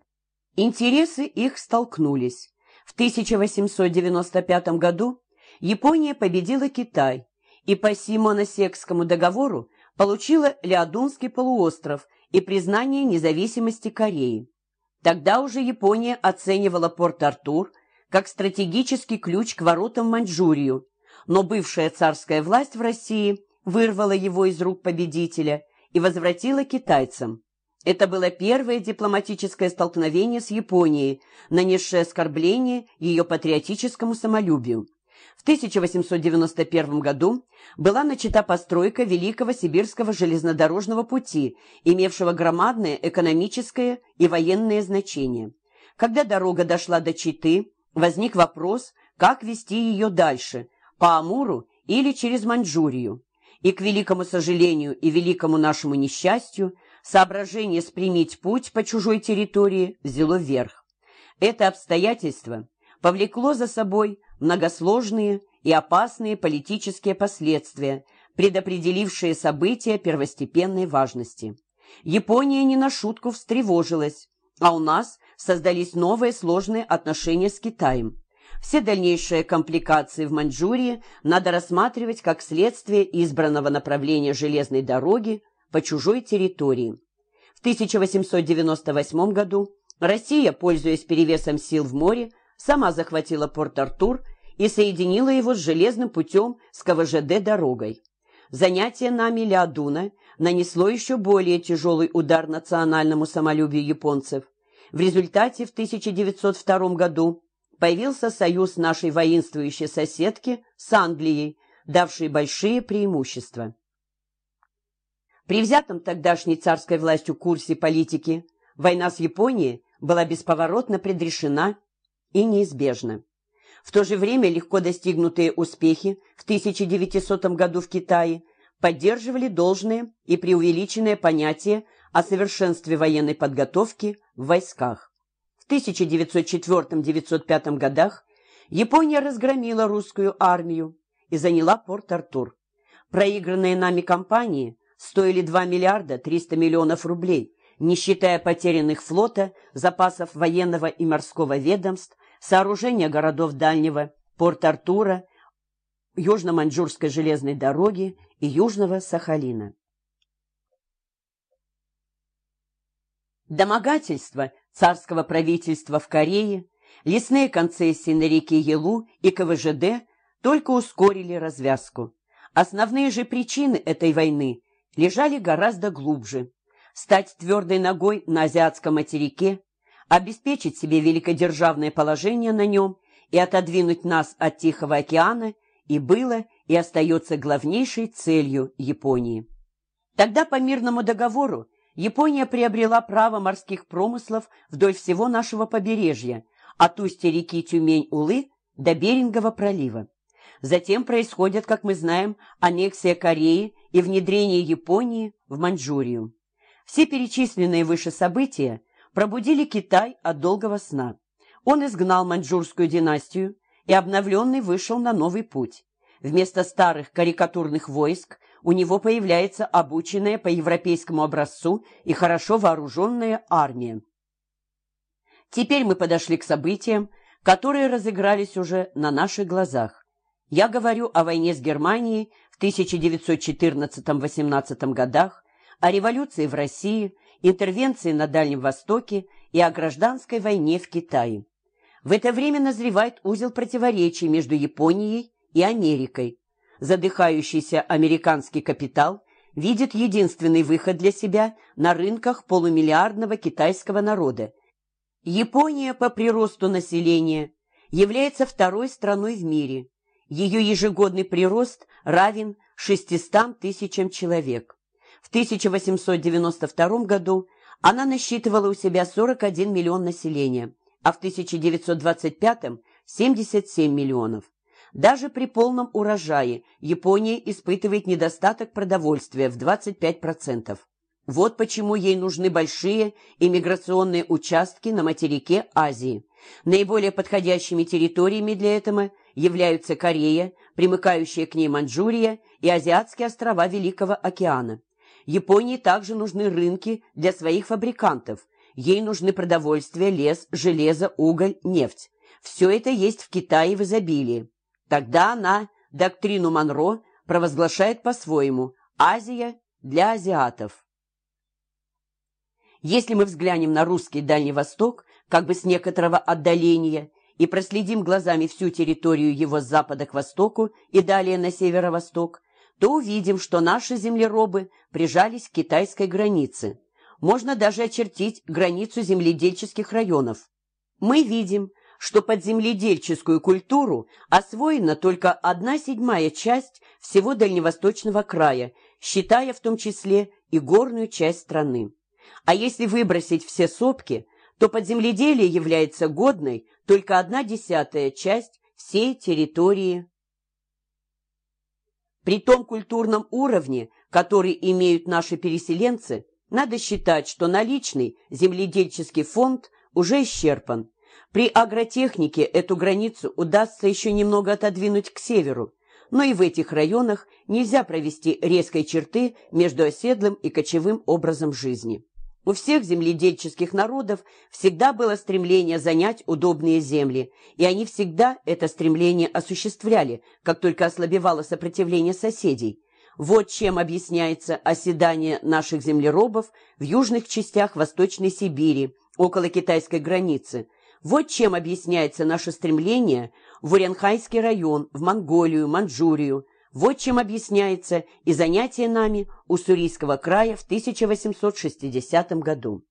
Интересы их столкнулись. В 1895 году Япония победила Китай и по Симоносекскому договору получила Леодунский полуостров и признание независимости Кореи. Тогда уже Япония оценивала Порт-Артур как стратегический ключ к воротам Маньчжурию, но бывшая царская власть в России вырвала его из рук победителя и возвратила китайцам. Это было первое дипломатическое столкновение с Японией, нанесшее оскорбление ее патриотическому самолюбию. В 1891 году была начата постройка Великого Сибирского железнодорожного пути, имевшего громадное экономическое и военное значение. Когда дорога дошла до Читы, возник вопрос, как вести ее дальше, по Амуру или через Маньчжурию. И, к великому сожалению и великому нашему несчастью, соображение спрямить путь по чужой территории взяло верх. Это обстоятельство повлекло за собой многосложные и опасные политические последствия, предопределившие события первостепенной важности. Япония не на шутку встревожилась, а у нас создались новые сложные отношения с Китаем. Все дальнейшие компликации в Маньчжурии надо рассматривать как следствие избранного направления железной дороги по чужой территории. В 1898 году Россия, пользуясь перевесом сил в море, сама захватила Порт-Артур и соединила его с железным путем с КВЖД дорогой. Занятие нами Леодуна нанесло еще более тяжелый удар национальному самолюбию японцев. В результате в 1902 году появился союз нашей воинствующей соседки с Англией, давший большие преимущества. При взятом тогдашней царской властью курсе политики война с Японией была бесповоротно предрешена и неизбежна. В то же время легко достигнутые успехи в 1900 году в Китае поддерживали должное и преувеличенное понятие о совершенстве военной подготовки в войсках. В 1904-1905 годах Япония разгромила русскую армию и заняла Порт-Артур. Проигранные нами кампании стоили 2 миллиарда 300 миллионов рублей, не считая потерянных флота, запасов военного и морского ведомств, сооружения городов Дальнего, Порт-Артура, Южно-Маньчжурской железной дороги и Южного Сахалина. Домогательство царского правительства в Корее, лесные концессии на реке Елу и КВЖД только ускорили развязку. Основные же причины этой войны лежали гораздо глубже. Стать твердой ногой на азиатском материке, обеспечить себе великодержавное положение на нем и отодвинуть нас от Тихого океана и было и остается главнейшей целью Японии. Тогда по мирному договору Япония приобрела право морских промыслов вдоль всего нашего побережья, от устья реки Тюмень-Улы до Берингового пролива. Затем происходит, как мы знаем, аннексия Кореи и внедрение Японии в Маньчжурию. Все перечисленные выше события пробудили Китай от долгого сна. Он изгнал маньчжурскую династию и обновленный вышел на новый путь. Вместо старых карикатурных войск у него появляется обученная по европейскому образцу и хорошо вооруженная армия. Теперь мы подошли к событиям, которые разыгрались уже на наших глазах. Я говорю о войне с Германией в 1914-18 годах, о революции в России, интервенции на Дальнем Востоке и о гражданской войне в Китае. В это время назревает узел противоречий между Японией и Америкой. Задыхающийся американский капитал видит единственный выход для себя на рынках полумиллиардного китайского народа. Япония по приросту населения является второй страной в мире. Ее ежегодный прирост равен 600 тысячам человек. В 1892 году она насчитывала у себя 41 миллион населения, а в 1925 – 77 миллионов. Даже при полном урожае Япония испытывает недостаток продовольствия в 25%. Вот почему ей нужны большие иммиграционные участки на материке Азии. Наиболее подходящими территориями для этого являются Корея, примыкающая к ней Маньчжурия и азиатские острова Великого океана. Японии также нужны рынки для своих фабрикантов. Ей нужны продовольствие, лес, железо, уголь, нефть. Все это есть в Китае в изобилии. Тогда она доктрину Монро провозглашает по-своему «Азия для азиатов». Если мы взглянем на русский Дальний Восток, как бы с некоторого отдаления, и проследим глазами всю территорию его с запада к востоку и далее на северо-восток, то увидим, что наши землеробы прижались к китайской границе. Можно даже очертить границу земледельческих районов. Мы видим, что под земледельческую культуру освоена только одна седьмая часть всего дальневосточного края, считая в том числе и горную часть страны. А если выбросить все сопки, то под земледелие является годной только одна десятая часть всей территории. При том культурном уровне, который имеют наши переселенцы, надо считать, что наличный земледельческий фонд уже исчерпан. При агротехнике эту границу удастся еще немного отодвинуть к северу, но и в этих районах нельзя провести резкой черты между оседлым и кочевым образом жизни. У всех земледельческих народов всегда было стремление занять удобные земли, и они всегда это стремление осуществляли, как только ослабевало сопротивление соседей. Вот чем объясняется оседание наших землеробов в южных частях Восточной Сибири, около китайской границы. Вот чем объясняется наше стремление в Уренхайский район, в Монголию, Манчжурию, вот чем объясняется и занятие нами Уссурийского края в 1860 году.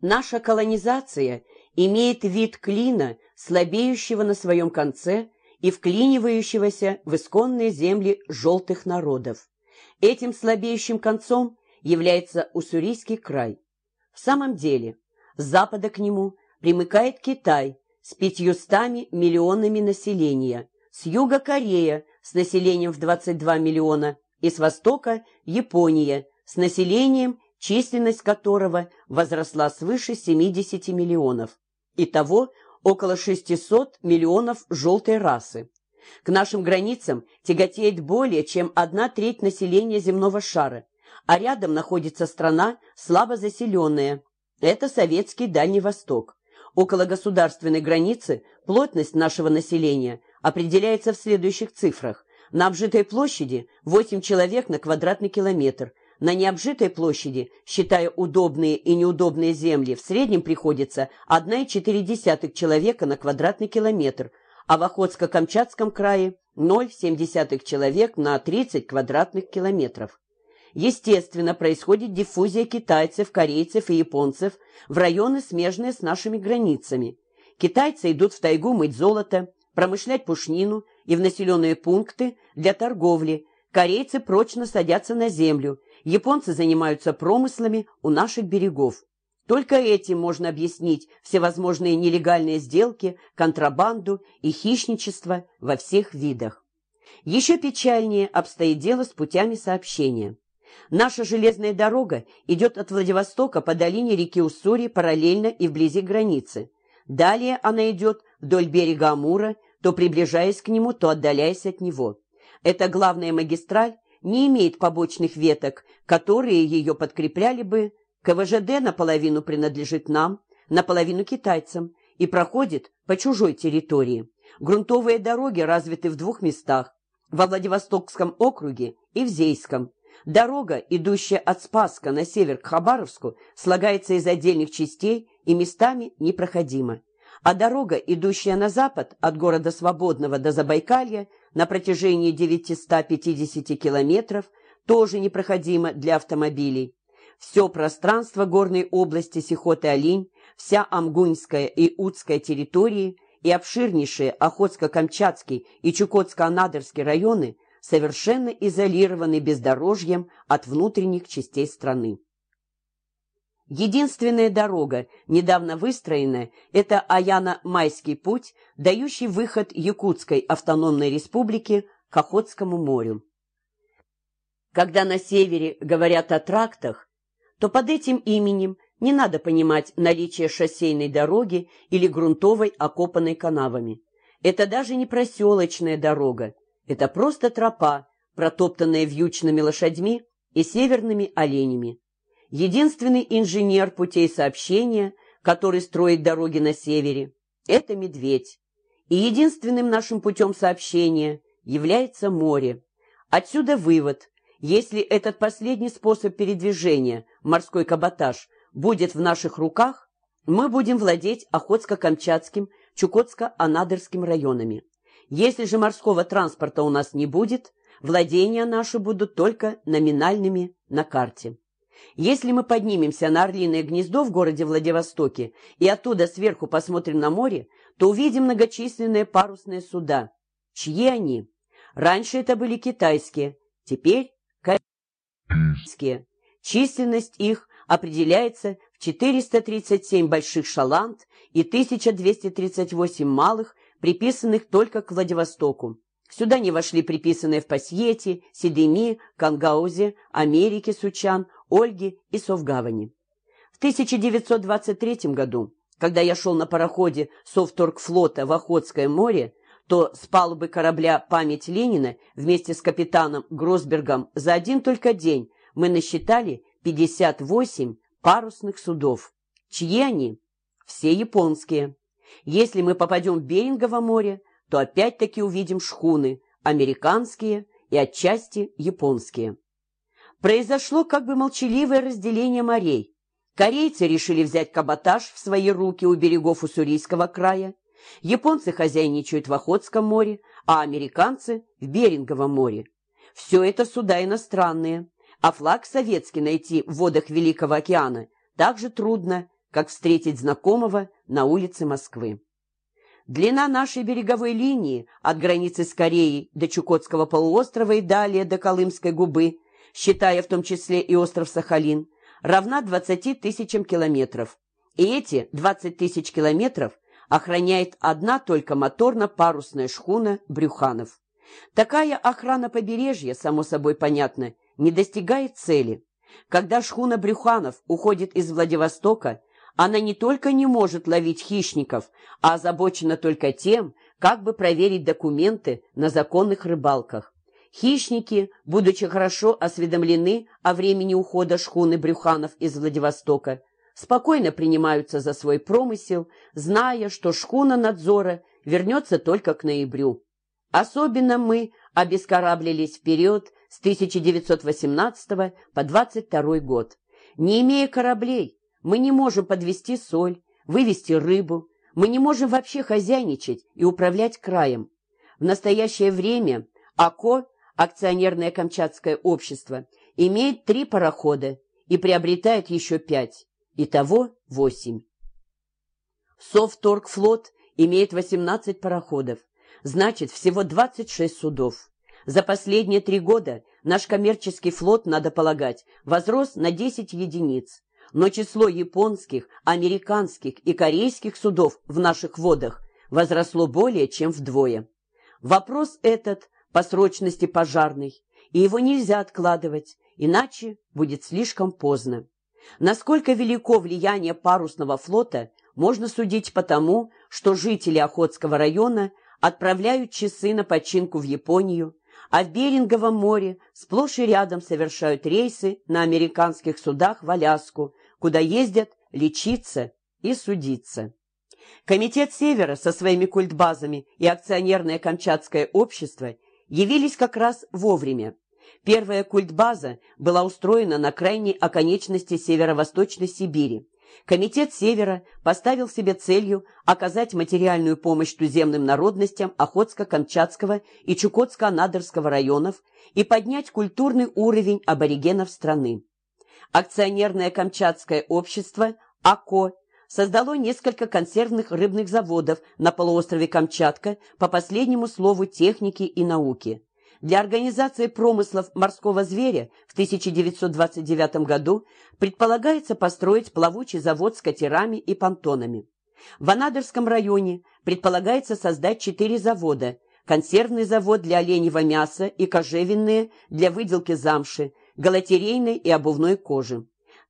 Наша колонизация имеет вид клина, слабеющего на своем конце и вклинивающегося в исконные земли желтых народов. Этим слабеющим концом является Уссурийский край. В самом деле, с запада к нему примыкает Китай с пятьюстами миллионами населения, с юга Корея с населением в 22 миллиона, и с востока Япония с населением, численность которого возросла свыше 70 миллионов. Итого около 600 миллионов желтой расы. К нашим границам тяготеет более чем одна треть населения земного шара, а рядом находится страна, слабо заселенная. Это советский Дальний Восток. Около государственной границы плотность нашего населения определяется в следующих цифрах. На обжитой площади 8 человек на квадратный километр. На необжитой площади, считая удобные и неудобные земли, в среднем приходится 1,4 человека на квадратный километр, а в Охотско-Камчатском крае 0,7 человек на 30 квадратных километров. Естественно, происходит диффузия китайцев, корейцев и японцев в районы, смежные с нашими границами. Китайцы идут в тайгу мыть золото, промышлять пушнину и в населенные пункты для торговли. Корейцы прочно садятся на землю, японцы занимаются промыслами у наших берегов. Только этим можно объяснить всевозможные нелегальные сделки, контрабанду и хищничество во всех видах. Еще печальнее обстоит дело с путями сообщения. Наша железная дорога идет от Владивостока по долине реки Уссури параллельно и вблизи границы. Далее она идет вдоль берега Амура то приближаясь к нему, то отдаляясь от него. Эта главная магистраль не имеет побочных веток, которые ее подкрепляли бы. КВЖД наполовину принадлежит нам, наполовину китайцам и проходит по чужой территории. Грунтовые дороги развиты в двух местах – во Владивостокском округе и в Зейском. Дорога, идущая от Спаска на север к Хабаровску, слагается из отдельных частей и местами непроходима а дорога, идущая на запад от города Свободного до Забайкалья на протяжении 950 километров, тоже непроходима для автомобилей. Все пространство горной области Сихоты-Олень, вся Амгуньская и Удская территории и обширнейшие Охотско-Камчатский и Чукотско-Анадырский районы совершенно изолированы бездорожьем от внутренних частей страны. Единственная дорога, недавно выстроенная, это Аяна-Майский путь, дающий выход Якутской автономной республике к Охотскому морю. Когда на севере говорят о трактах, то под этим именем не надо понимать наличие шоссейной дороги или грунтовой, окопанной канавами. Это даже не проселочная дорога, это просто тропа, протоптанная вьючными лошадьми и северными оленями. Единственный инженер путей сообщения, который строит дороги на севере, это медведь. И единственным нашим путем сообщения является море. Отсюда вывод. Если этот последний способ передвижения, морской каботаж, будет в наших руках, мы будем владеть Охотско-Камчатским, Чукотско-Анадырским районами. Если же морского транспорта у нас не будет, владения наши будут только номинальными на карте. Если мы поднимемся на Орлиное гнездо в городе Владивостоке и оттуда сверху посмотрим на море, то увидим многочисленные парусные суда. Чьи они? Раньше это были китайские, теперь корейские. Численность их определяется в 437 больших шаланд и 1238 малых, приписанных только к Владивостоку. Сюда не вошли приписанные в Пасьете, Сидеми, Кангаузе, Америке, Сучан, Ольге и Совгавани. В 1923 году, когда я шел на пароходе Совторгфлота в Охотское море, то с палубы корабля «Память Ленина» вместе с капитаном Гросбергом за один только день мы насчитали 58 парусных судов. Чьи они? Все японские. Если мы попадем в Берингово море, то опять-таки увидим шхуны, американские и отчасти японские. Произошло как бы молчаливое разделение морей. Корейцы решили взять каботаж в свои руки у берегов Уссурийского края, японцы хозяйничают в Охотском море, а американцы – в Беринговом море. Все это суда иностранные, а флаг советский найти в водах Великого океана так же трудно, как встретить знакомого на улице Москвы. Длина нашей береговой линии от границы с Кореей до Чукотского полуострова и далее до Колымской губы, считая в том числе и остров Сахалин, равна 20 тысячам километров. И эти 20 тысяч километров охраняет одна только моторно-парусная шхуна «Брюханов». Такая охрана побережья, само собой понятно, не достигает цели. Когда шхуна Брюханов уходит из Владивостока, она не только не может ловить хищников, а озабочена только тем, как бы проверить документы на законных рыбалках. Хищники, будучи хорошо осведомлены о времени ухода шхуны Брюханов из Владивостока, спокойно принимаются за свой промысел, зная, что шхуна надзора вернется только к ноябрю. Особенно мы обескораблились вперед с 1918 по 22 год. Не имея кораблей, мы не можем подвести соль, вывести рыбу, мы не можем вообще хозяйничать и управлять краем. В настоящее время АКО, акционерное Камчатское общество, имеет три парохода и приобретает еще пять, итого восемь. Совторгфлот имеет 18 пароходов, значит всего 26 судов. За последние три года наш коммерческий флот, надо полагать, возрос на 10 единиц, но число японских, американских и корейских судов в наших водах возросло более чем вдвое. Вопрос этот по срочности пожарный, и его нельзя откладывать, иначе будет слишком поздно. Насколько велико влияние парусного флота, можно судить по тому, что жители Охотского района отправляют часы на починку в Японию, а в Беринговом море сплошь и рядом совершают рейсы на американских судах в Аляску, куда ездят лечиться и судиться. Комитет Севера со своими культбазами и акционерное Камчатское общество явились как раз вовремя. Первая культбаза была устроена на крайней оконечности северо-восточной Сибири. Комитет Севера поставил себе целью оказать материальную помощь туземным народностям Охотско-Камчатского и Чукотско-Анадырского районов и поднять культурный уровень аборигенов страны. Акционерное Камчатское общество АКО создало несколько консервных рыбных заводов на полуострове Камчатка по последнему слову техники и науки. Для организации промыслов морского зверя в 1929 году предполагается построить плавучий завод с катерами и понтонами. В Анадырском районе предполагается создать четыре завода – консервный завод для оленевого мяса и кожевенные для выделки замши, галатерейной и обувной кожи.